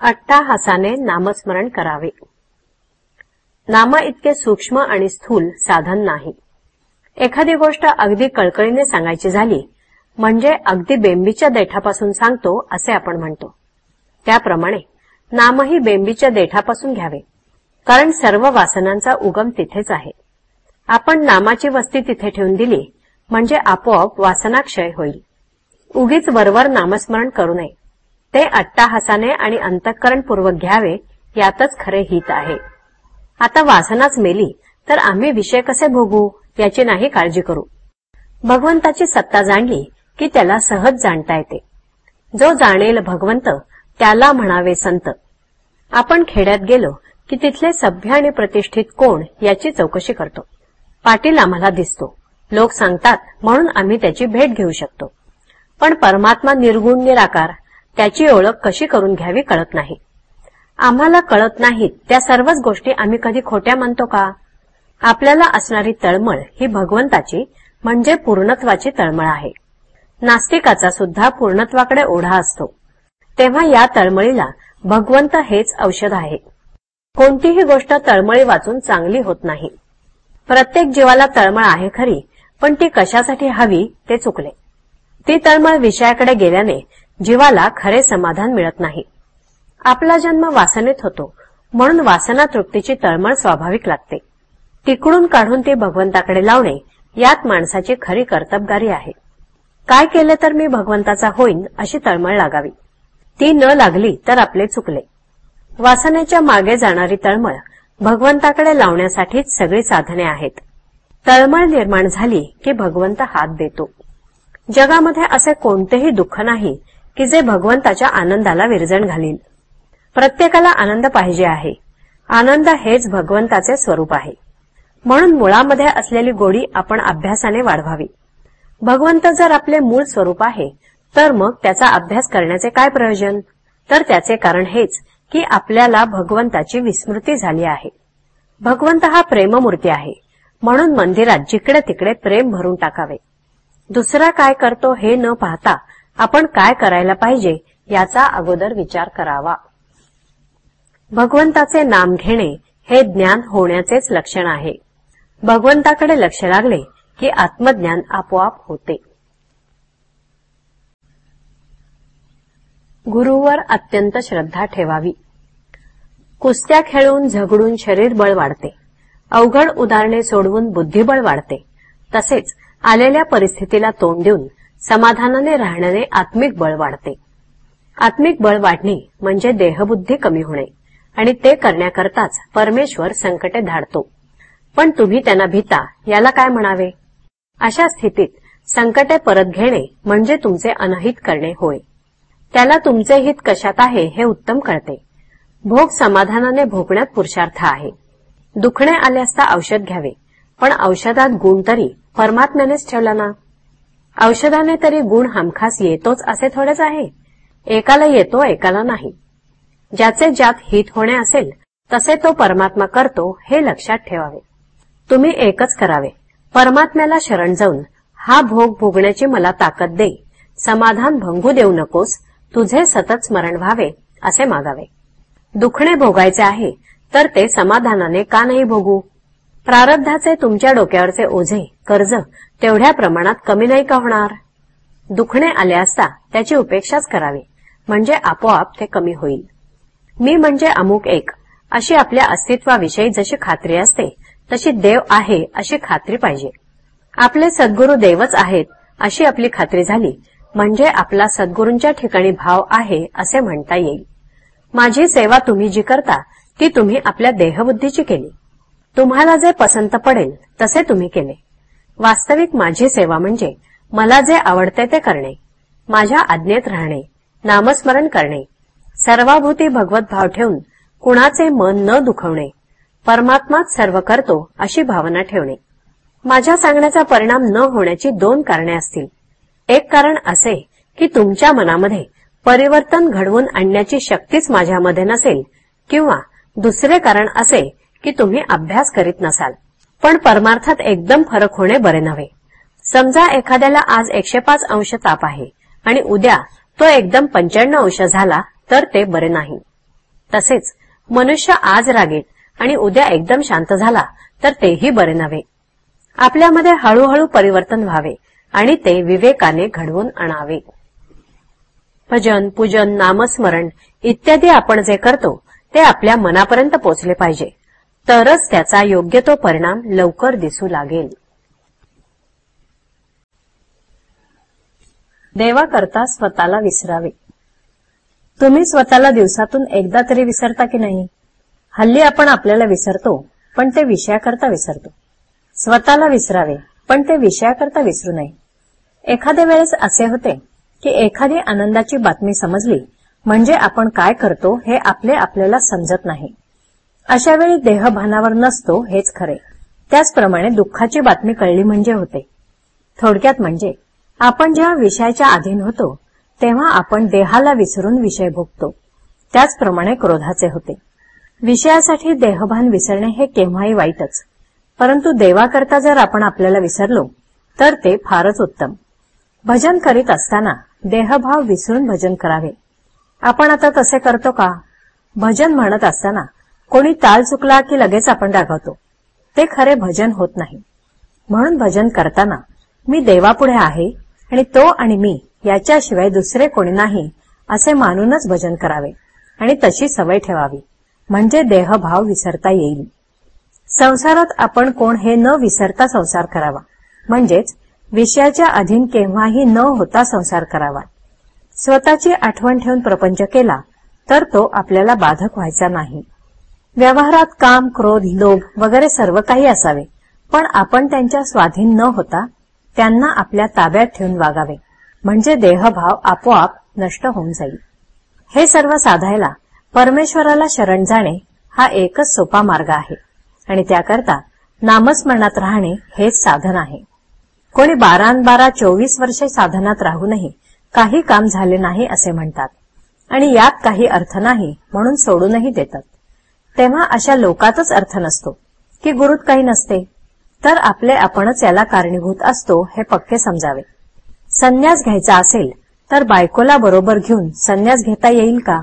अट्टाहासाने नामस्मरण करावे. नाम इतके सूक्ष्म आणि स्थूल साधन नाही. एखादी गोष्ट अगदी कळकळीने सांगायची झाली म्हणजे अगदी बेंबीच्या देठापासून सांगतो असे आपण म्हणतो. त्याप्रमाणे नामही बेंबीच्या देठापासून घ्यावे कारण सर्व वासनांचा उगम तिथेच आहे. आपण नामाची वस्ती तिथे ठेवून दिली म्हणजे आपोआप वासनाक्षय होईल. उगीच वरवर नामस्मरण करू नये. ते अट्टाहासाने आणि अंतःकरणपूर्वक घ्यावे यातच खरे हित आहे. आता वासनाच मेली तर आम्ही विषय कसे भोगू याची नाही काळजी करू. भगवंताची सत्ता जाणली की त्याला सहज जाणता येते. जो जाणेल भगवंत त्याला म्हणावे संत. आपण खेड्यात गेलो की तिथले सभ्य आणि प्रतिष्ठित कोण याची चौकशी करतो. पाटील आम्हाला दिसतो. लोक सांगतात म्हणून आम्ही त्याची भेट घेऊ शकतो. पण परमात्मा निर्गुण निराकार त्याची ओळख कशी करून घ्यावी कळत नाही. आम्हाला कळत नाहीत त्या सर्वच गोष्टी आम्ही कधी खोट्या म्हणतो का? आपल्याला असणारी तळमळ ही भगवंताची म्हणजे पूर्णत्वाची तळमळ आहे. नास्तिकाचा सुद्धा पूर्णत्वाकडे ओढा असतो. तेव्हा या तळमळीला भगवंत हेच औषध आहे. कोणतीही गोष्ट तळमळी वाचून चांगली होत नाही. प्रत्येक जीवाला तळमळ आहे खरी पण ती कशासाठी हवी ते चुकले. ती तळमळ विषयाकडे गेल्याने जीवाला खरे समाधान मिळत नाही. आपला जन्म वासनेत होतो म्हणून वासना तृप्तीची तळमळ स्वाभाविक लागते. तिकडून काढून ती भगवंताकडे लावणे यात माणसाची खरी कर्तबगारी आहे. काय केले तर मी भगवंताचा होईन अशी तळमळ लागावी. ती न लागली तर आपले चुकले. वासनेच्या मागे जाणारी तळमळ भगवंताकडे लावण्यासाठीच सगळी साधने आहेत. तळमळ निर्माण झाली की भगवंत हात देतो. जगामध्ये असे कोणतेही दुःख नाही की जे भगवंताच्या आनंदाला विरजण घालील प्रत्येकाला आनंद पाहिजे आहे. आनंद हेच भगवंताचे स्वरूप आहे. म्हणून मुळामध्ये असलेली गोडी आपण अभ्यासाने वाढवावी. भगवंत जर आपले मूळ स्वरूप आहे तर मग त्याचा अभ्यास करण्याचे काय प्रयोजन? तर त्याचे कारण हेच की आपल्याला भगवंताची विस्मृती झाली आहे. भगवंत हा प्रेममूर्ती आहे. म्हणून मंदिरात जिकडे तिकडे प्रेम भरून टाकावे. दुसरा काय करतो हे न पाहता आपण काय करायला पाहिजे याचा अगोदर विचार करावा. भगवंताचे नाम घेणे हे ज्ञान होण्याचेच लक्षण आहे. भगवंताकडे लक्ष लागले की आत्मज्ञान आपोआप होते. गुरुवर अत्यंत श्रद्धा ठेवावी. कुस्त्या खेळून झगडून शरीर बळ वाढते. अवघड उदाहरणे सोडवून बुद्धिबळ वाढते. तसेच आलेल्या परिस्थितीला तोंड देऊन समाधानाने राहण्याने आत्मिक बळ वाढते. आत्मिक बळ वाढणे म्हणजे देहबुद्धी कमी होणे आणि ते करण्याकरताच परमेश्वर संकटे धाडतो. पण तुम्ही त्यांना भीता याला काय म्हणावे? अशा स्थितीत संकटे परत घेणे म्हणजे तुमचे अनहित करणे होय. त्याला तुमचे हित कशात आहे हे उत्तम कळते. भोग समाधानाने भोगण्यात पुरुषार्थ आहे. दुखणे आले असता औषध घ्यावे पण औषधात गुण तरी परमात्म्यानेच ठेवला ना? औषधाने तरी गुण हमखास येतोच असे थोडेच आहे. एकाला येतो एकाला नाही. ज्याचे ज्यात हित होणे असेल तसे तो परमात्मा करतो हे लक्षात ठेवावे. तुम्ही एकच करावे. परमात्म्याला शरण जाऊन हा भोग भोगण्याची मला ताकद दे. समाधान भंगू देऊ नकोस. तुझे सतत स्मरण व्हावे असे मागावे. दुखणे भोगायचे आहे तर ते समाधानाने का नाही भोगू? प्रारब्धाचे तुमच्या डोक्यावरचे ओझे कर्ज तेवढ्या प्रमाणात कमी नाही का होणार? दुखणे आले असता त्याची उपेक्षाच करावी. म्हणजे आपोआप ते कमी होईल. मी म्हणजे अमुक एक. अशी आपल्या अस्तित्वाविषयी जशी खात्री असते तशी देव आहे अशी खात्री पाहिजे. आपले सद्गुरू देवच आहेत अशी आपली खात्री झाली म्हणजे आपला सद्गुरूंच्या ठिकाणी भाव आहे असे म्हणता येईल. माझी सेवा तुम्ही जी करता ती तुम्ही आपल्या देहबुद्धीची केली. तुम्हाला जे पसंत पडेल तसे तुम्ही केले. वास्तविक माझी सेवा म्हणजे मला जे आवडते ते करणे माझ्या आज्ञेत राहणे नामस्मरण करणे सर्वाभूती भगवत भाव ठेवून कुणाचे मन न दुखवणे परमात्माच सर्व करतो अशी भावना ठेवणे. माझ्या सांगण्याचा परिणाम न होण्याची दोन कारणे असतील. एक कारण असे की तुमच्या मनामध्ये परिवर्तन घडवून आणण्याची शक्तीच माझ्यामध्ये नसेल किंवा दुसरे कारण असे की तुम्ही अभ्यास करीत नसाल. पण परमार्थात एकदम फरक होणे बरे नव्हे. समजा एखाद्याला आज एकशे पाच अंश ताप आहे आणि उद्या तो एकदम पंच्याण्णव अंश झाला तर ते बरे नाही. तसेच मनुष्य आज रागेत आणि उद्या एकदम शांत झाला तर तेही बरे नव्हे. आपल्यामध्ये हळूहळू परिवर्तन व्हावे आणि ते विवेकाने घडवून आणावे. भजन पूजन नामस्मरण इत्यादी आपण जे करतो ते आपल्या मनापर्यंत पोचले पाहिजे. तरच त्याचा योग्य तो परिणाम लवकर दिसू लागेल. देवाकरता स्वतःला विसरावे. तुम्ही स्वतःला दिवसातून एकदा तरी विसरता की नाही? हल्ली आपण आपल्याला विसरतो पण ते विषयाकरता विसरतो. स्वतःला विसरावे पण ते विषयाकरता विसरू नये. एखाद्या वेळेस असे होते की एखादी आनंदाची बातमी समजली म्हणजे आपण काय करतो हे आपले आपल्याला समजत नाही. अशा वेळी देहभानावर नसतो हेच खरे. त्याचप्रमाणे दुःखाची बातमी कळली म्हणजे होते. थोडक्यात म्हणजे आपण जेव्हा विषयाच्या अधीन होतो तेव्हा आपण देहाला विसरून विषय भोगतो. त्याचप्रमाणे क्रोधाचे होते. विषयासाठी देहभान विसरणे हे केव्हाही वाईटच. परंतु देवाकरता जर आपण आपल्याला विसरलो तर ते फारच उत्तम. भजन करीत असताना देहभाव विसरून भजन करावे. आपण आता तसे करतो का? भजन म्हणत असताना कोणी ताल चुकला की लगेच आपण रागवतो. ते खरे भजन होत नाही. म्हणून भजन करताना मी देवापुढे आहे आणि तो आणि मी याच्याशिवाय दुसरे कोणी नाही असे मानूनच भजन करावे आणि तशी सवय ठेवावी. म्हणजे देहभाव विसरता येईल. संसारात आपण कोण हे न विसरता संसार करावा. म्हणजेच विषयाच्या अधीन केव्हाही न होता संसार करावा. स्वतःची आठवण ठेवून प्रपंच केला तर तो आपल्याला बाधक व्हायचा नाही. व्यवहारात काम क्रोध लोभ वगैरे सर्व काही असावे. पण आपण त्यांच्या स्वाधीन न होता त्यांना आपल्या ताब्यात ठेवून वागावे. म्हणजे देहभाव आपोआप नष्ट होऊन जाईल. हे सर्व साधायला परमेश्वराला शरण जाणे हा एकच सोपा मार्ग आहे. आणि त्याकरता नामस्मरणात राहणे हेच साधन आहे. कोणी बारा बारा चोवीस वर्षे साधनात राहूनही काही काम झाले नाही असे म्हणतात. आणि यात काही अर्थ नाही म्हणून सोडूनही देतात. तेव्हा अशा लोकातच अर्थ नसतो की गुरुत काही नसते. तर आपले आपणच याला कारणीभूत असतो हे पक्के समजावे. संन्यास घ्यायचा असेल तर बायकोला बरोबर घेऊन संन्यास घेता येईल का?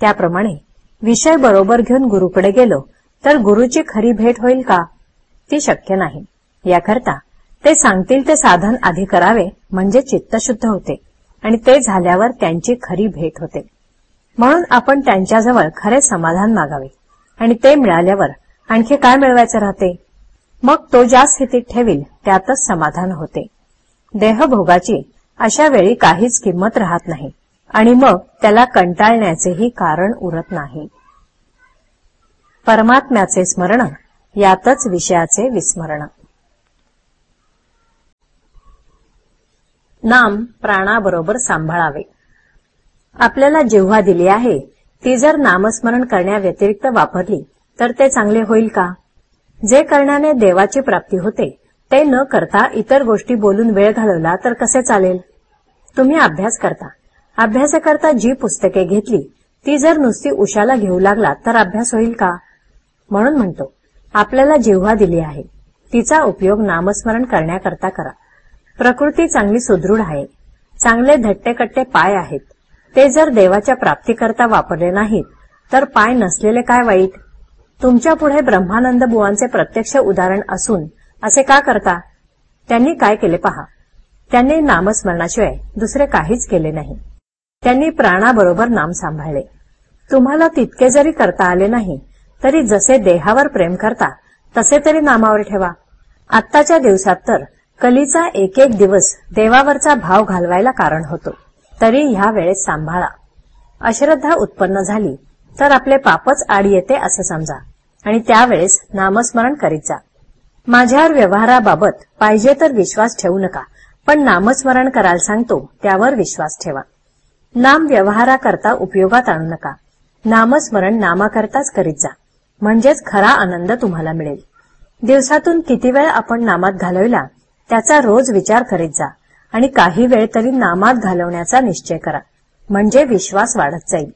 त्याप्रमाणे विषय बरोबर घेऊन गुरुकडे गेलो तर गुरुची खरी भेट होईल का? ती शक्य नाही. याकरता ते सांगतील ते साधन आधी करावे म्हणजे चित्तशुद्ध होते आणि ते झाल्यावर त्यांची खरी भेट होते. म्हणून आपण त्यांच्याजवळ खरे समाधान मागावे. आणि ते मिळाल्यावर आणखी काय मिळवायचे राहते? मग तो ज्या स्थितीत ठेवील त्यातच समाधान होते. देहभोगाची अशा वेळी काहीच किंमत राहत नाही. आणि मग त्याला कंटाळण्याचेही कारण उरत नाही. परमात्म्याचे स्मरण यातच विषयाचे विस्मरण. नाम प्राणाबरोबर सांभाळावे. आपल्याला जेव्हा दिली आहे ती जर नामस्मरण करण्याव्यतिरिक्त वापरली तर ते चांगले होईल का? जे करण्याने देवाची प्राप्ती होते ते न करता इतर गोष्टी बोलून वेळ घालवला तर कसे चालेल? तुम्ही अभ्यास करता. अभ्यासाकरता जी पुस्तके घेतली ती जर नुसती उशाला घेऊ लागला तर अभ्यास होईल का? म्हणून म्हणतो आपल्याला जेव्हा दिली आहे तिचा उपयोग नामस्मरण करण्याकरता करा. प्रकृती चांगली सुदृढ आहे. चांगले धट्टेकट्टे पाय आहेत. ते जर देवाच्या प्राप्तीकरता वापरले नाहीत तर पाय नसलेले काय वाईट? तुमच्यापुढे ब्रह्मानंद बुवांचे प्रत्यक्ष उदाहरण असून असे का करता? त्यांनी काय केले पहा. त्यांनी नामस्मरणाशिवाय दुसरे काहीच केले नाही. त्यांनी प्राणाबरोबर नाम सांभाळले. तुम्हाला तितके जरी करता आले नाही तरी जसे देहावर प्रेम करता तसे तरी नामावर ठेवा. आत्ताच्या दिवसात तर कलीचा एक एक दिवस देवावरचा भाव घालवायला कारण होतो. तरी ह्या वेळेस सांभाळा. अश्रद्धा उत्पन्न झाली तर आपले पापच आड येते असे समजा. आणि त्यावेळेस नामस्मरण करीत जा. माझ्यावर व्यवहाराबाबत पाहिजे तर विश्वास ठेवू नका पण नामस्मरण करायला सांगतो त्यावर विश्वास ठेवा. नाम व्यवहाराकरता उपयोगात आणू नका. नामस्मरण नामाकरताच करीत जा. म्हणजेच खरा आनंद तुम्हाला मिळेल. दिवसातून किती वेळ आपण नामात घालविला त्याचा रोज विचार करीत जा. आणि काही वेळ तरी नामात घालवण्याचा निश्चय करा. म्हणजे विश्वास वाढत जाईल.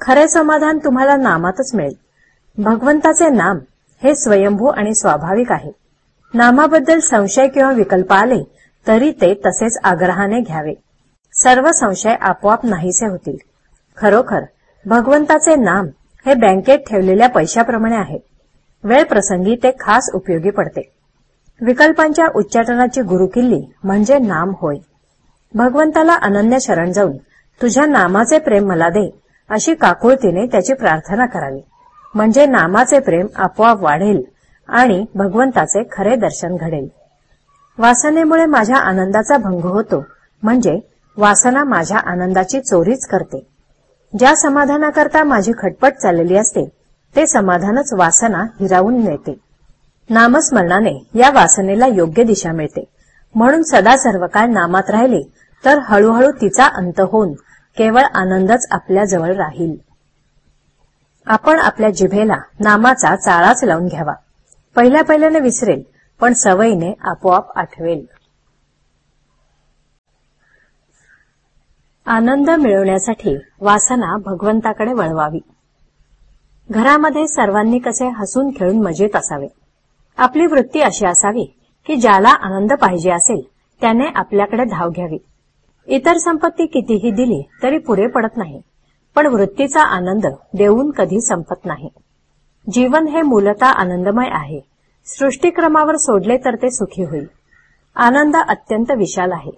खरे समाधान तुम्हाला नामातच मिळेल. भगवंताचे नाम हे स्वयंभू आणि स्वाभाविक आहे. नामाबद्दल संशय किंवा विकल्प आले तरी ते तसेच आग्रहाने घ्यावे. सर्व संशय आपोआप नाहीसे होतील. खरोखर भगवंताचे नाम हे बँकेत ठेवलेल्या पैशाप्रमाणे आहे. वेळ प्रसंगी ते खास उपयोगी पडते. विकल्पांच्या उच्चाटनाची गुरुकिल्ली म्हणजे नाम होय. भगवंताला अनन्य शरण जाऊन तुझ्या नामाचे प्रेम मला दे अशी काकुळतीने त्याची प्रार्थना करावी. म्हणजे नामाचे प्रेम आपोआप वाढेल आणि भगवंताचे खरे दर्शन घडेल. वासनेमुळे माझ्या आनंदाचा भंग होतो म्हणजे वासना माझ्या आनंदाची चोरीच करते. ज्या समाधानाकरता माझी खटपट चाललेली असते ते समाधानच वासना हिरावून नेते. नामस्मरणाने या वासनेला योग्य दिशा मिळते. म्हणून सदा सर्वकाळ नामात राहिले तर हळूहळू तिचा अंत होऊन केवळ आनंदच आपल्या जवळ राहील. आपण आपल्या जिभेला नामाचा चाळाच लावून घ्यावा. पहिल्या पहिल्याने विसरेल पण सवयीने आपोआप आठवेल. आनंद मिळवण्यासाठी वासना भगवंताकडे वळवावी. घरामध्ये सर्वांनी कसे हसून खेळून मजेत असावे? आपली वृत्ती अशी असावी की ज्याला आनंद पाहिजे असेल त्याने आपल्याकडे धाव घ्यावी. इतर संपत्ती कितीही दिली तरी पुरे पडत नाही पण वृत्तीचा आनंद देऊन कधी संपत नाही. जीवन हे मूलता आनंदमय आहे. सृष्टीक्रमावर सोडले तर ते सुखी होईल. आनंद अत्यंत विशाल आहे.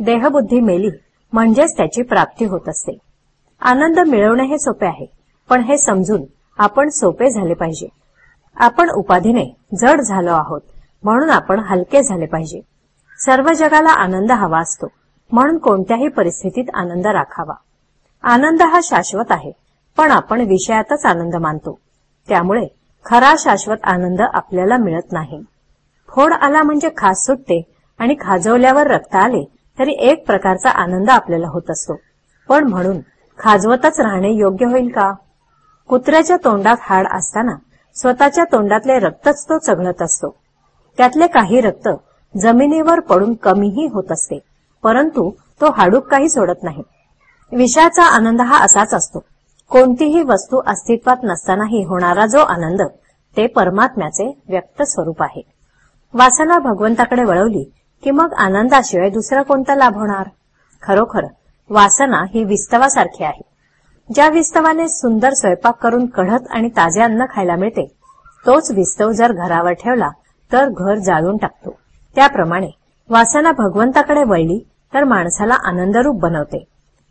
देहबुद्धी मेली म्हणजेच त्याची प्राप्ती होत असते. आनंद मिळवणे हे सोपे आहे पण हे समजून आपण सोपे झाले पाहिजे. आपण उपाधीने जड झालो आहोत म्हणून आपण हलके झाले पाहिजे. सर्व जगाला आनंद हवा असतो म्हणून कोणत्याही परिस्थितीत आनंद राखावा. आनंद हा शाश्वत आहे पण आपण विषयातच आनंद मानतो. त्यामुळे खरा शाश्वत आनंद आपल्याला मिळत नाही. फोड आला म्हणजे खास सुटते आणि खाजवल्यावर रक्त आले तरी एक प्रकारचा आनंद आपल्याला होत असतो. पण म्हणून खाजवतच राहणे योग्य होईल का? कुत्र्याच्या तोंडात हाड असताना स्वतःच्या तोंडातले रक्तच तो चघळत असतो. त्यातले काही रक्त जमिनीवर पडून कमीही होत असते परंतु तो हाडूक काही सोडत नाही. विषयाचा आनंद हा असाच असतो. कोणतीही वस्तू अस्तित्वात नसतानाही होणारा जो आनंद ते परमात्म्याचे व्यक्त स्वरूप आहे. वासना भगवंताकडे वळवली की मग आनंदाशिवाय दुसरा कोणता लाभ होणार? खरोखर वासना ही विस्तवासारखी आहे. ज्या विस्तवाने सुंदर स्वयंपाक करून कढत आणि ताजे अन्न खायला मिळते तोच विस्तव जर घरावर ठेवला तर घर जाळून टाकतो. त्याप्रमाणे वासना भगवंताकडे वळली तर माणसाला आनंदरूप बनवते.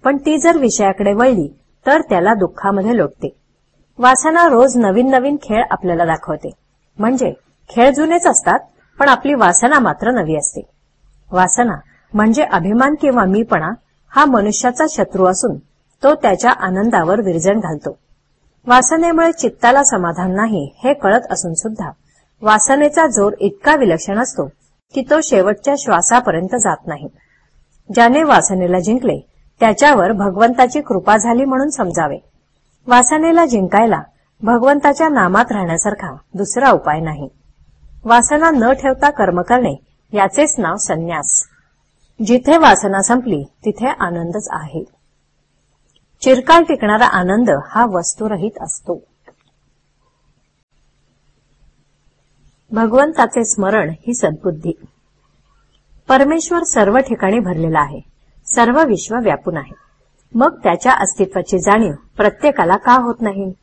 पण ती जर विषयाकडे वळली तर त्याला दुःखामध्ये लोटते. वासना रोज नवीन नवीन खेळ आपल्याला दाखवते. म्हणजे खेळ जुनेच असतात पण आपली वासना मात्र नवी असते. वासना म्हणजे अभिमान किंवा मीपणा हा मनुष्याचा शत्रू असून तो त्याच्या आनंदावर विरजण घालतो. वासनेमुळे चित्ताला समाधान नाही हे कळत असून सुद्धा. वासनेचा जोर इतका विलक्षण असतो की तो शेवटच्या श्वासापर्यंत जात नाही. ज्याने वासनेला जिंकले त्याच्यावर भगवंताची कृपा झाली म्हणून समजावे. वासनेला जिंकायला भगवंताच्या नामात राहण्यासारखा दुसरा उपाय नाही. वासना न ठेवता कर्म करणे याचेच नाव संन्यास. जिथे वासना संपली तिथे आनंदच आहे. चिरकाल टिकणारा आनंद हा वस्तुरहित असतो. भगवंताचे स्मरण ही सद्बुद्धी. परमेश्वर सर्व ठिकाणी भरलेला आहे. सर्व विश्व व्यापून आहे. मग त्याच्या अस्तित्वाची जाणीव प्रत्येकाला का होत नाही?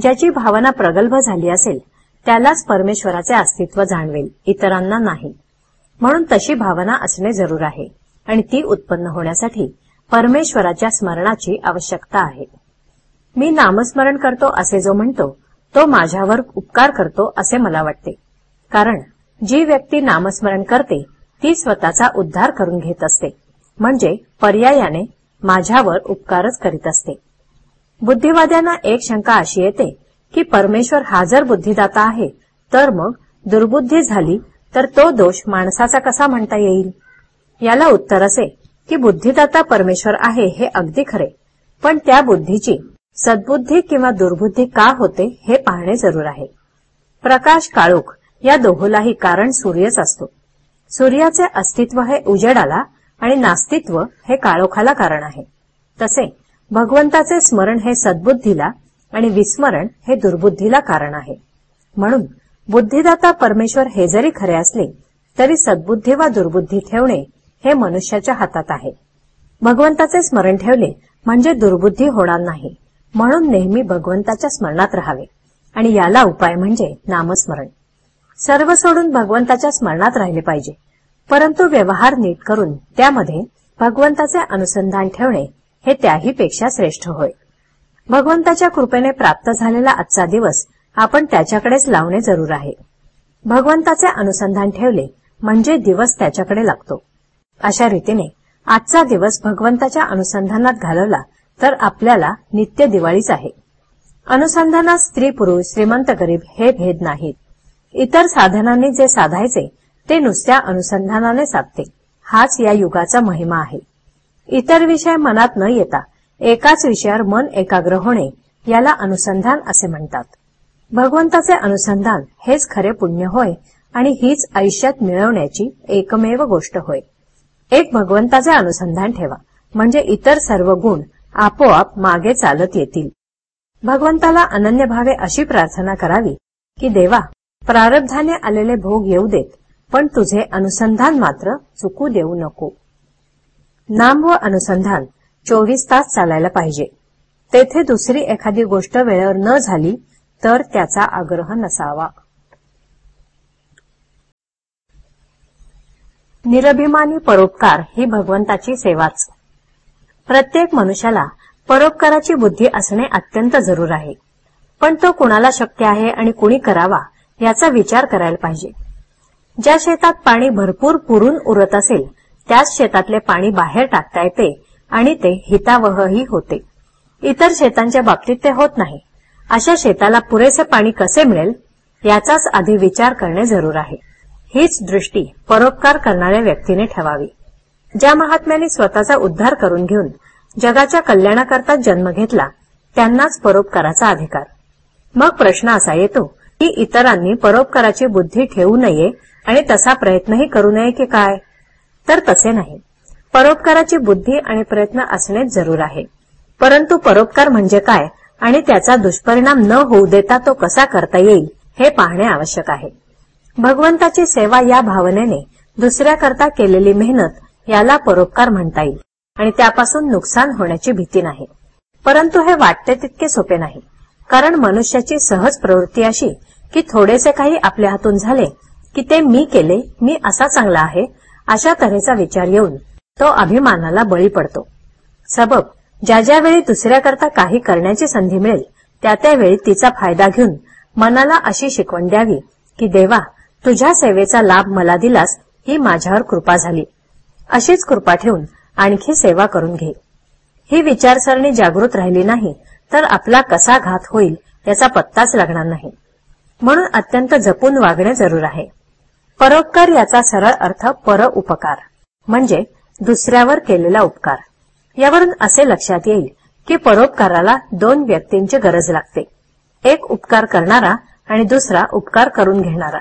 ज्याची भावना प्रगल्भ झाली असेल त्यालाच परमेश्वराचे अस्तित्व जाणवेल इतरांना नाही. म्हणून तशी भावना असणे जरूर आहे. आणि ती उत्पन्न होण्यासाठी परमेश्वराच्या स्मरणाची आवश्यकता आहे. मी नामस्मरण करतो असे जो म्हणतो तो माझ्यावर उपकार करतो असे मला वाटते. कारण जी व्यक्ती नामस्मरण करते ती स्वतःचा उद्धार करून घेत असते. म्हणजे पर्यायाने माझ्यावर उपकारच करीत असते. बुद्धिवाद्यांना एक शंका अशी येते की परमेश्वर हा जर बुद्धिदाता आहे तर मग दुर्बुद्धी झाली तर तो दोष माणसाचा कसा म्हणता येईल? याला उत्तर असे की बुद्धिदाता परमेश्वर आहे हे अगदी खरे. पण त्या बुद्धीची सद्बुद्धी किंवा दुर्बुद्धी का होते हे पाहणे जरूर आहे. प्रकाश काळोख या दोहोलाही कारण सूर्यच असतो. सूर्याचे अस्तित्व हे उजेडाला आणि नास्तित्व हे काळोखाला कारण आहे. तसे भगवंताचे स्मरण हे सद्बुद्धीला आणि विस्मरण हे दुर्बुद्धीला कारण आहे. म्हणून बुद्धिदाता परमेश्वर हे जरी खरे असले तरी सद्बुद्धी वा दुर्बुद्धी ठेवणे हे मनुष्याच्या हातात आहे. भगवंताचे स्मरण ठेवले म्हणजे दुर्बुद्धी होणार नाही. म्हणून नेहमी भगवंताच्या स्मरणात राहावे. आणि याला उपाय म्हणजे नामस्मरण. सर्व सोडून भगवंताच्या स्मरणात राहिले पाहिजे. परंतु व्यवहार नीट करून त्यामध्ये भगवंताचे अनुसंधान ठेवणे हे त्याही पेक्षा श्रेष्ठ होय. भगवंताच्या कृपेने प्राप्त झालेला आजचा दिवस आपण त्याच्याकडेच लावणे जरूर आहे. भगवंताचे अनुसंधान ठेवले म्हणजे दिवस त्याच्याकडे लागतो. अशा रीतीने आजचा दिवस भगवंताच्या अनुसंधानात घालवला तर आपल्याला नित्य दिवाळीच आहे. अनुसंधानात स्त्री पुरुष श्रीमंत गरीब हे भेद नाहीत. इतर साधनांनी जे साधायचे ते नुसत्या अनुसंधानाने साधते. हाच या युगाचा महिमा आहे. इतर विषय मनात न येता एकाच विषयावर मन एकाग्र होणे याला अनुसंधान असे म्हणतात. भगवंताचे अनुसंधान हेच खरे पुण्य होय आणि हीच आयुष्यात मिळवण्याची एकमेव गोष्ट होय. एक भगवंताचे अनुसंधान ठेवा. म्हणजे इतर सर्व गुण आपोआप मागे चालत येतील. भगवंताला अनन्य भावे अशी प्रार्थना करावी की देवा प्रारब्धाने आलेले भोग येऊ देत पण तुझे अनुसंधान मात्र चुकू देऊ नको. नाम व अनुसंधान चोवीस तास चालायला पाहिजे. तेथे दुसरी एखादी गोष्ट वेळेवर न झाली तर त्याचा आग्रह नसावा. निरभिमानी परोपकार ही भगवंताची सेवाच. प्रत्येक मनुष्याला परोपकाराची बुद्धी असणे अत्यंत जरूर आहे. पण तो कुणाला शक्य आहे आणि कुणी करावा याचा विचार करायला पाहिजे. ज्या शेतात पाणी भरपूर पुरून उरत असेल त्याच शेतातले पाणी बाहेर टाकता येते आणि ते हितावहही होते. इतर शेतांच्या बाबतीत ते होत नाही. अशा शेताला पुरेसे पाणी कसे मिळेल याचाच आधी विचार करणे जरूर आहे. हीच दृष्टी परोपकार करणाऱ्या व्यक्तीने ठेवावी. ज्या महात्म्याने स्वतःचा उद्धार करून घेऊन जगाच्या कल्याणाकरता जन्म घेतला त्यांनाच परोपकाराचा अधिकार. मग प्रश्न असा येतो की इतरांनी परोपकाराची बुद्धी ठेवू नये आणि तसा प्रयत्नही करू नये की काय? तर तसे नाही. परोपकाराची बुद्धी आणि प्रयत्न असणेच जरूर आहे. परंतु परोपकार म्हणजे काय आणि त्याचा दुष्परिणाम न होऊ देता तो कसा करता येईल हे पाहणे आवश्यक आहे. भगवंताची सेवा या भावनेने दुसऱ्याकरता केलेली मेहनत याला परोपकार म्हणता येईल आणि त्यापासून नुकसान होण्याची भीती नाही. परंतु हे वाटते तितके सोपे नाही कारण मनुष्याची सहज प्रवृत्ती अशी की थोडेसे काही आपल्या हातून झाले की ते मी केले मी असा चांगला आहे अशा तऱ्हेचा विचार येऊन तो अभिमानाला बळी पडतो. सबब ज्या ज्यावेळी दुसऱ्याकरता काही करण्याची संधी मिळेल त्या त्यावेळी तिचा फायदा घेऊन मनाला अशी शिकवण द्यावी की देवा तुझ्या सेवेचा लाभ मला दिलास ही माझ्यावर कृपा झाली. अशीच कृपा ठेवून आणखी सेवा करून घे. ही विचारसरणी जागृत राहिली नाही तर आपला कसा घात होईल याचा पत्ताच लागणार नाही. म्हणून अत्यंत जपून वागणे जरूर आहे. परोपकार याचा सरळ अर्थ पर उपकार म्हणजे दुसऱ्यावर केलेला उपकार. यावरून असे लक्षात येईल की परोपकाराला दोन व्यक्तींची गरज लागते. एक उपकार करणारा आणि दुसरा उपकार करून घेणारा.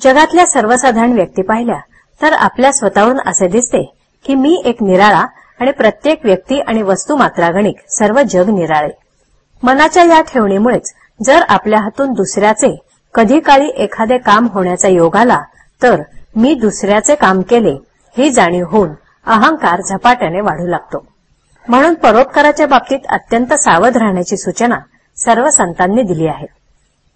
जगातल्या सर्वसाधारण व्यक्ती पाहिल्या तर आपल्या स्वतःहून असे दिसते की मी एक निराळा आणि प्रत्येक व्यक्ती आणि वस्तू मात्रागणिक सर्व जग निराळे. मनाच्या या ठेवणीमुळेच जर आपल्या हातून दुसऱ्याचे कधी काळी एखादे काम होण्याचा योग आला तर मी दुसऱ्याचे काम केले ही जाणीव होऊन अहंकार झपाट्याने वाढू लागतो. म्हणून परोपकाराच्या बाबतीत अत्यंत सावध राहण्याची सूचना सर्व संतांनी दिली आहे.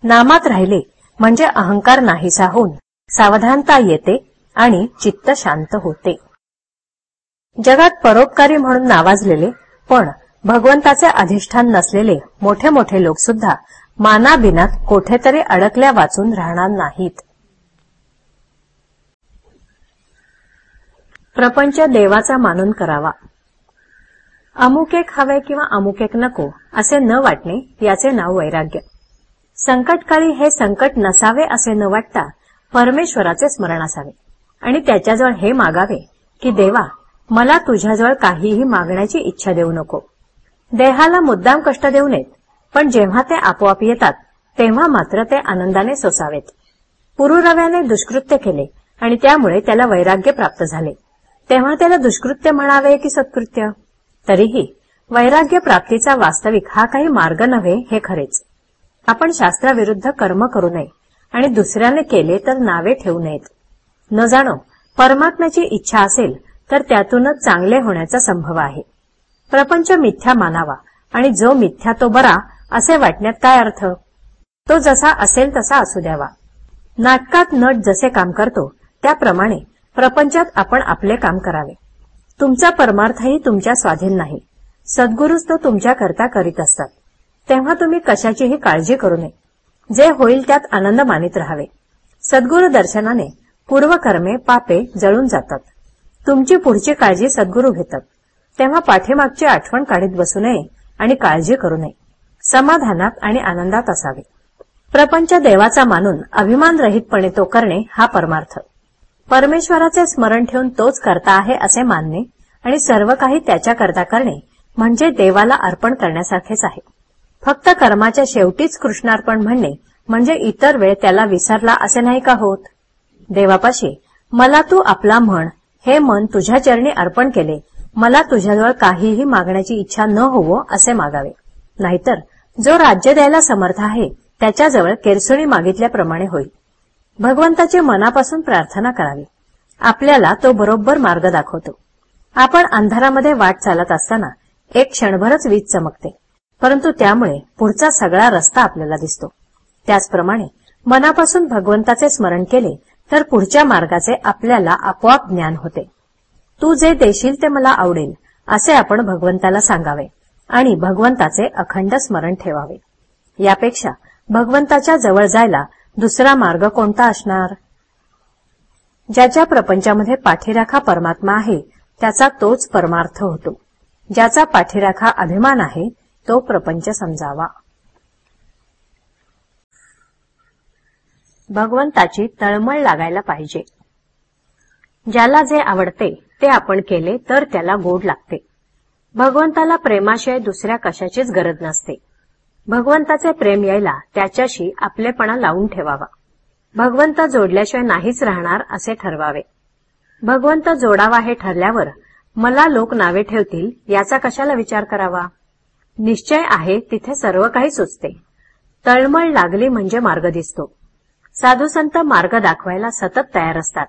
नामात राहिले म्हणजे अहंकार नाहीसा होऊन सावधानता येते आणि चित्त शांत होते. जगात परोपकारी म्हणून नावाजलेले पण भगवंताचे अधिष्ठान नसलेले मोठे मोठे लोक सुद्धा मानाबिनात कोठेतरी अडकल्या वाचून राहणार नाहीत. प्रपंच देवाचा मानून करावा. अमुक एक हवे किंवा अमुक एक नको असे न वाटणे याचे नाव वैराग्य. संकटकाळी हे संकट नसावे असे न वाटता परमेश्वराचे स्मरण असावे. आणि त्याच्याजवळ हे मागावे की देवा मला तुझ्याजवळ काहीही मागण्याची इच्छा देऊ नको. देहाला मुद्दाम कष्ट देऊ नयेत पण जेव्हा ते आपोआप येतात तेव्हा मात्र ते आनंदाने सोसावेत. पुरुरव्याने दुष्कृत्य केले आणि त्यामुळे त्याला वैराग्य प्राप्त झाले. तेव्हा त्याला दुष्कृत्य म्हणावे की सत्कृत्य? तरीही वैराग्य प्राप्तीचा वास्तविक हा काही मार्ग नव्हे हे खरेच. आपण शास्त्राविरुद्ध कर्म करू नये आणि दुसऱ्याने केले तर नावे ठेवू नयेत. न जाणो परमात्म्याची इच्छा असेल तर त्यातूनच चांगले होण्याचा संभव आहे. प्रपंच मिथ्या मानावा आणि जो मिथ्या तो बरा असे वाटण्यात काय अर्थ? तो जसा असेल तसा असू द्यावा. नाटकात नट जसे काम करतो त्याप्रमाणे प्रपंचात आपण आपले काम करावे. तुमचा परमार्थही तुमच्या स्वाधीन नाही. सद्गुरूच तो तुमच्याकरता करीत असतात. तेव्हा तुम्ही कशाचीही काळजी करू नये. जे होईल त्यात आनंद मानित राहावे. सद्गुरु दर्शनाने पूर्वकर्मे पापे जळून जातात. तुमची पुढची काळजी सद्गुरू घेतात. तेव्हा पाठीमागची आठवण काढीत बसू नये आणि काळजी करू नये. समाधानात आणि आनंदात असावे. प्रपंच देवाचा मानून अभिमान रहितपणे तो करणे हा परमार्थ. परमेश्वराचे स्मरण ठेवून तोच करता आहे असे मानणे आणि सर्व काही त्याच्याकरता करणे म्हणजे देवाला अर्पण करण्यासारखेच आहे. फक्त कर्माच्या शेवटीच कृष्णार्पण म्हणणे म्हणजे इतर वेळ त्याला विसरला असे नाही का होत? देवापाशी मला तू आपला म्हण हे मन तुझ्या चरणी अर्पण केले मला तुझ्याजवळ काहीही मागण्याची इच्छा न होवो असे मागावे. नाहीतर जो राज्य द्यायला समर्थ आहे त्याच्याजवळ केरसुणी मागितल्याप्रमाणे होईल. भगवंताची मनापासून प्रार्थना करावी. आपल्याला तो बरोबर मार्ग दाखवतो. आपण अंधारामध्ये वाट चालत असताना एक क्षणभरच वीज चमकते. परंतु त्यामुळे पुढचा सगळा रस्ता आपल्याला दिसतो. त्याचप्रमाणे मनापासून भगवंताचे स्मरण केले तर पुढच्या मार्गाचे आपल्याला आपोआप ज्ञान होते. तू जे देशील ते मला आवडेल असे आपण भगवंताला सांगावे आणि भगवंताचे अखंड स्मरण ठेवावे. यापेक्षा भगवंताच्या जवळ जायला दुसरा मार्ग कोणता असणार? ज्याच्या प्रपंचामध्ये पाठीराखा परमात्मा आहे त्याचा तोच परमार्थ होतो. ज्याचा पाठीराखा अभिमान आहे तो प्रपंच समजावा. भगवंताची तळमळ लागायला पाहिजे. ज्याला जे आवडते ते आपण केले तर त्याला गोड लागते. भगवंताला प्रेमाशिवाय दुसऱ्या कशाचीच गरज नसते. भगवंताचे प्रेम यायला त्याच्याशी आपलेपणा लावून ठेवावा. भगवंत जोडल्याशिवाय नाहीच राहणार असे ठरवावे. भगवंत जोडावा हे ठरल्यावर मला लोक नावे ठेवतील याचा कशाला विचार करावा? निश्चय आहे तिथे सर्व काही सुचते. तळमळ लागली म्हणजे मार्ग दिसतो. साधुसंत मार्ग दाखवायला सतत तयार असतात.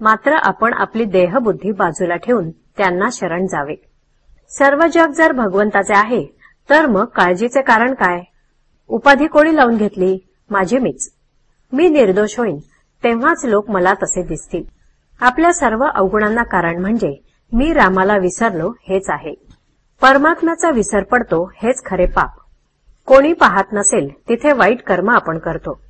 मात्र आपण आपली देहबुद्धी बाजूला ठेवून त्यांना शरण जावे. सर्व जग जर भगवंताचे आहे तर मग काळजीचे कारण काय? उपाधी कोणी लावून घेतली? माझी मीच. मी निर्दोष होईन तेव्हाच लोक मला तसे दिसतील. आपल्या सर्व अवगुणांना कारण म्हणजे मी रामाला विसरलो हेच आहे. परमात्म्याचा विसर पडतो हेच खरे पाप. कोणी पाहत नसेल तिथे वाईट कर्म आपण करतो.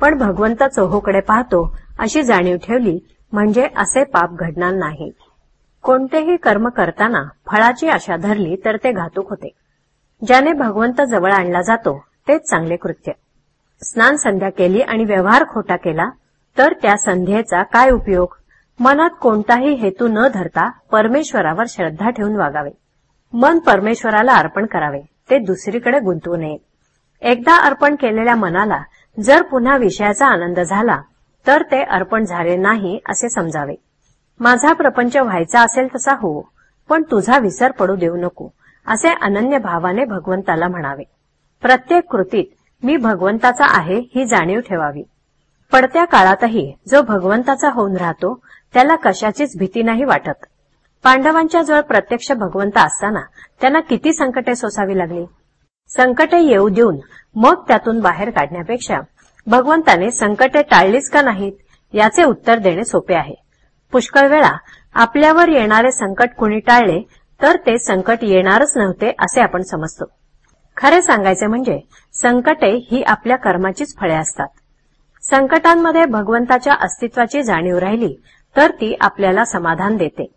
पण भगवंत चोहोकडे पाहतो अशी जाणीव ठेवली म्हणजे असे पाप घडणार नाही. कोणतेही कर्म करताना फळाची आशा धरली तर ते घातूक होते. ज्याने भगवंत जवळ आणला जातो तेच चांगले कृत्य. स्नान संध्या केली आणि व्यवहार खोटा केला तर त्या संध्येचा काय उपयोग? मनात कोणताही हेतू न धरता परमेश्वरावर श्रद्धा ठेवून वागावे. मन परमेश्वराला अर्पण करावे ते दुसरीकडे गुंतवू नये. एकदा अर्पण केलेल्या मनाला जर पुन्हा विषयाचा आनंद झाला तर ते अर्पण झाले नाही असे समजावे. माझा प्रपंच व्हायचा असेल तसा हो पण तुझा विसर पडू देऊ नको असे अनन्य भावाने भगवंताला म्हणावे. प्रत्येक कृतीत मी भगवंताचा आहे ही जाणीव ठेवावी. पडत्या काळातही जो भगवंताचा होऊन राहतो त्याला कशाचीच भीती नाही वाटत. पांडवांच्या जवळ प्रत्यक्ष भगवंत असताना त्यांना किती संकटे सोसावी लागली? संकटे येऊ देऊन मग त्यातून बाहेर काढण्यापेक्षा भगवंताने संकटे टाळलीच का नाहीत याचे उत्तर देणे सोपे आहे. पुष्कळ वेळा आपल्यावर येणारे संकट कुणी टाळले तर ते संकट येणारच नव्हते असे आपण समजतो. खरे सांगायचे म्हणजे संकटे ही आपल्या कर्माचीच फळे असतात. संकटांमध्ये भगवंताच्या अस्तित्वाची जाणीव राहिली तर ती आपल्याला समाधान देते.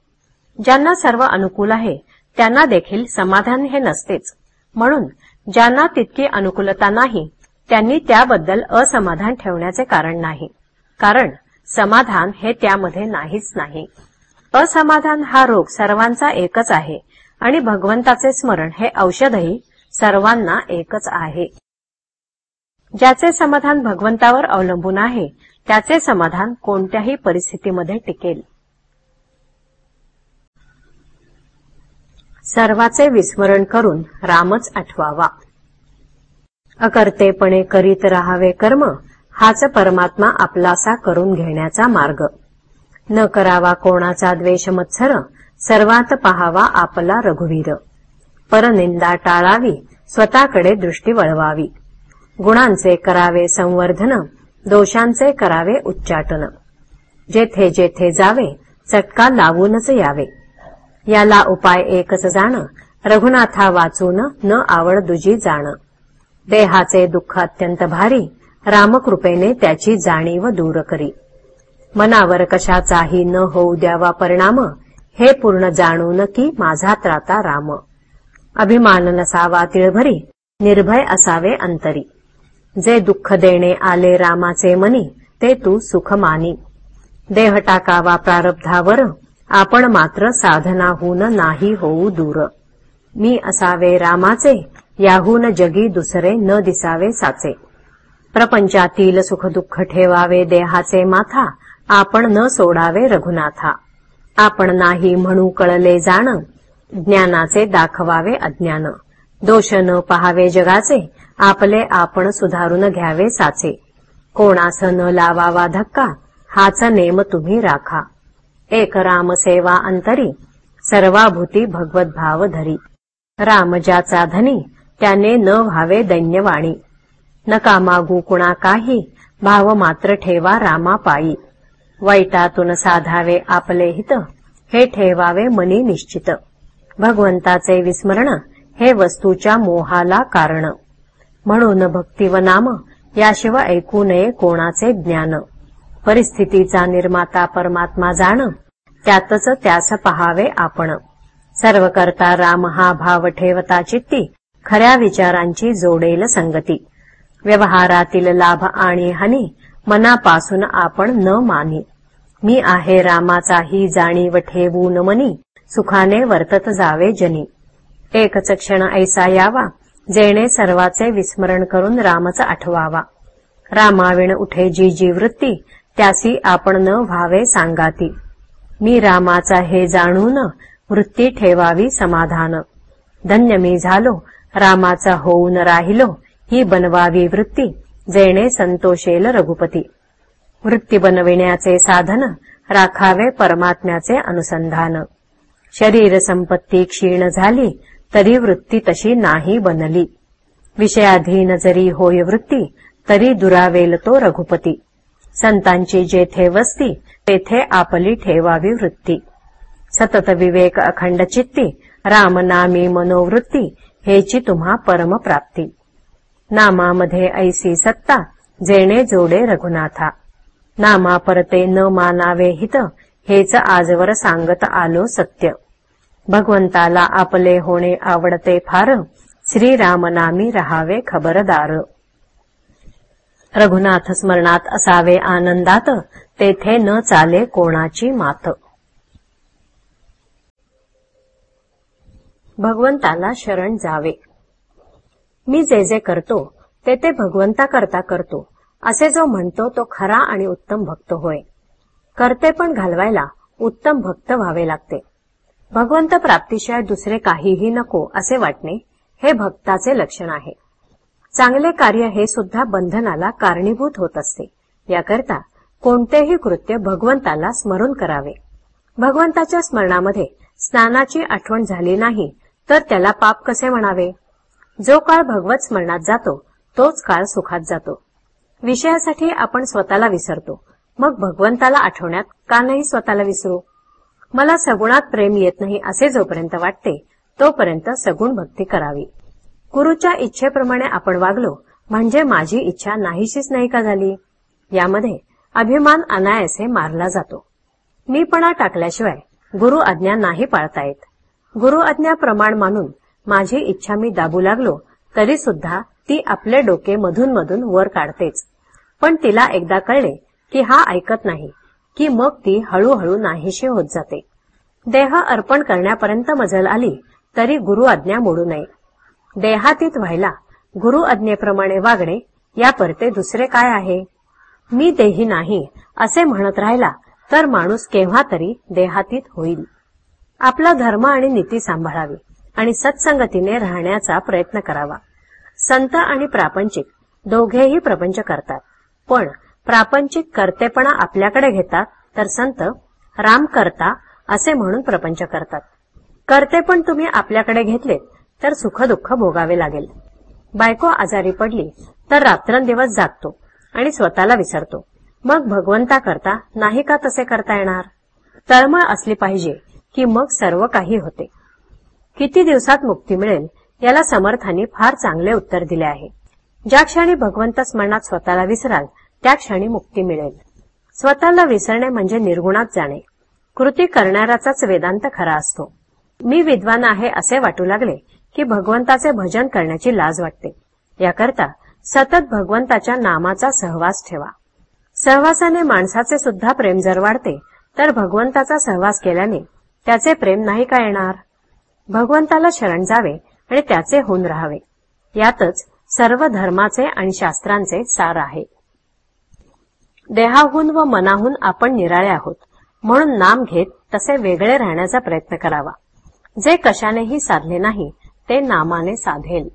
ज्यांना सर्व अनुकूल आहे त्यांना देखील समाधान हे नसतेच. म्हणून ज्यांना तितकी अनुकूलता नाही त्यांनी त्याबद्दल असमाधान ठेवण्याचे कारण नाही. कारण समाधान हे त्यामध्ये नाहीच नाही. असमाधान हा रोग सर्वांचा एकच आहे आणि भगवंताचे स्मरण हे औषधही सर्वांना एकच आहे. ज्याचे समाधान भगवंतावर अवलंबून आहे त्याचे समाधान कोणत्याही परिस्थितीमध्ये टिकेल. सर्वाचे विस्मरण करून रामच आठवावा. अकर्तेपणे करीत राहावे कर्म हाच परमात्मा आपलासा करून घेण्याचा मार्ग. न करावा कोणाचा द्वेष मत्सर सर्वात पहावा आपला रघुवीर. परनिंदा टाळावी स्वतःकडे दृष्टी वळवावी. गुणांचे करावे संवर्धन दोषांचे करावे उच्चाटन. जेथे जेथे जावे चटका लावूनच यावे. याला उपाय एकच जाण. रघुनाथा वाचून न आवड दुजी जाण. देहाचे दुःख अत्यंत भारी रामकृपेने त्याची जाणीव दूर करी. मनावर कशाचाही न होऊ द्यावा परिणाम हे पूर्ण जाणून की माझा त्राता राम. अभिमान नसावा तिळभरी निर्भय असावे अंतरी. जे दुःख देणे आले रामाचे मनी ते तू सुख मानी. देह टाकावा प्रारब्धावर आपण मात्र साधनाहून नाही होऊ दूर. मी असावे रामाचे याहून जगी दुसरे न दिसावे साचे. प्रपंचातील सुखदुःख ठेवावे देहाचे माथा आपण न सोडावे रघुनाथा. आपण नाही म्हणू कळले जाण ज्ञानाचे दाखवावे अज्ञान. दोष न पहावे जगाचे आपले आपण सुधारून घ्यावे साचे. कोणास न लावावा धक्का हाच नेम तुम्ही राखा. एक राम सेवा अंतरी सर्वाभूती भगवत भाव धरी राम ज्याचा धनी त्याने न व्हावे दैन्यवाणी नका मागू कुणा काही भाव मात्र ठेवा रामा पायी वैतातून साधावे आपले हित हे ठेवावे मनी निश्चित. भगवंताचे विस्मरण हे वस्तूच्या मोहाला कारण. म्हणून भक्ती व नाम याशिवाय ऐकू नये कोणाचे ज्ञान. परिस्थितीचा निर्माता परमात्मा जाण त्यातच त्यास पहावे आपण. सर्व करता राम हा भाव ठेवता चित्ती खऱ्या विचारांची जोडेल संगती. व्यवहारातील लाभ आणि हानी मनापासून आपण न मानी. मी आहे रामाचाही जाणीव ठेवून मनी सुखाने वर्तत जावे जनी. एकच क्षण ऐसा यावा जेणे सर्वाचे विस्मरण करून रामच आठवावा. रामाविण उठे जी जी वृत्ती त्यासी आपण न व्हावे सांगाती. मी रामाचा हे जाणून वृत्ती ठेवावी समाधान. धन्य मी झालो रामाचा होऊन राहिलो ही बनवावी वृत्ती जेणे संतोषेल रघुपती. वृत्ती बनविण्याचे साधन राखावे परमात्म्याचे अनुसंधान. शरीर संपत्ती क्षीण झाली तरी वृत्ती तशी नाही बनली. विषयाधीन जरी होय वृत्ती तरी दुरावेल तो रघुपती. संतांची जेथे वस्ती तेथे आपली ठेवावी वृत्ती. सतत विवेक अखंड चित्ती रामनामी मनोवृत्ती हेची तुम्हा परमप्राप्ती. नामामध्ये ऐसी सत्ता जेणे जोडे रघुनाथा. नामा परते न मानावे हित हेच आजवर सांगत आलो सत्य. भगवंताला आपले होणे आवडते फार श्रीरामनामी रहावे खबरदार. रघुनाथ स्मरणात असावे आनंदात तेथे न चाले कोणाची मात. भगवंताला शरण जावे. मी जे जे करतो ते ते भगवंता करता करतो असे जो म्हणतो तो खरा आणि उत्तम भक्त होय. करते पण घालवायला उत्तम भक्त व्हावे लागते. भगवंत प्राप्तीशिवाय दुसरे काहीही नको असे वाटणे हे भक्ताचे लक्षण आहे. चांगले कार्य हे सुद्धा बंधनाला कारणीभूत होत असते. याकरता कोणतेही कृत्य भगवंताला स्मरून करावे. भगवंताच्या स्मरणामध्ये स्नानाची आठवण झाली नाही तर त्याला पाप कसे म्हणावे? जो काळ भगवत स्मरणात जातो तोच काळ सुखात जातो. विषयासाठी आपण स्वतःला विसरतो. मग भगवंताला आठवण्यात का नाही स्वतःला विसरू? मला सगुणात प्रेम येत नाही असे जोपर्यंत वाटते तोपर्यंत सगुण भक्ती करावी. गुरुच्या इच्छेप्रमाणे आपण वागलो म्हणजे माझी इच्छा नाहीशीच नाही का झाली? यामध्ये अभिमान अनायसे मारला जातो. मीपणा टाकल्याशिवाय गुरु आज्ञा नाही पाळता येत. गुरु आज्ञा प्रमाण मानून माझी इच्छा मी दाबू लागलो तरी सुद्धा ती आपले डोके मधून मधून वर काढतेच. पण तिला एकदा कळले की हा ऐकत नाही की मग ती हळूहळू नाहीशी होत जाते. देह अर्पण करण्यापर्यंत मजल आली तरी गुरु आज्ञा मोडू नये. देहातीत व्हायला गुरु आज्ञेप्रमाणे वागणे या परते दुसरे काय आहे? मी देही नाही असे म्हणत राहिला तर माणूस केव्हा तरी देहातीत होईल. आपला धर्म आणि नीती सांभाळावी आणि सत्संगतीने राहण्याचा प्रयत्न करावा. संत आणि प्रापंचिक दोघेही प्रपंच करतात. पण प्रापंचिक कर्तेपणा आपल्याकडे घेतात तर संत राम करता असे म्हणून प्रपंच करतात. करते पण तुम्ही आपल्याकडे घेतलेत तर सुखदुःख भोगावे लागेल. बायको आजारी पडली तर रात्रंदिवस जागतो आणि स्वतःला विसरतो. मग भगवंता करता नाही का तसे करता येणार? तळमळ असली पाहिजे की मग सर्व काही होते. किती दिवसात मुक्ती मिळेल याला समर्थांनी फार चांगले उत्तर दिले आहे. ज्या क्षणी भगवंत स्मरणात स्वतःला विसराल त्या क्षणी मुक्ती मिळेल. स्वतःला विसरणे म्हणजे निर्गुणात जाणे. कृती करणाऱ्याचाच वेदांत खरा असतो. मी विद्वान आहे असे वाटू लागले की भगवंताचे भजन करण्याची लाज वाटते. याकरता सतत भगवंताच्या नामाचा सहवास ठेवा. सहवासाने माणसाचे सुद्धा प्रेम जर वाढते तर भगवंताचा सहवास केल्याने त्याचे प्रेम नाही का येणार? भगवंताला शरण जावे आणि त्याचे होऊन राहावे. यातच सर्व धर्माचे आणि शास्त्रांचे सार आहे. देहाहून व मनाहून आपण निराळे आहोत म्हणून नाम घेत तसे वेगळे राहण्याचा प्रयत्न करावा. जे कशानेही साधले नाही ते नामाने साधेल.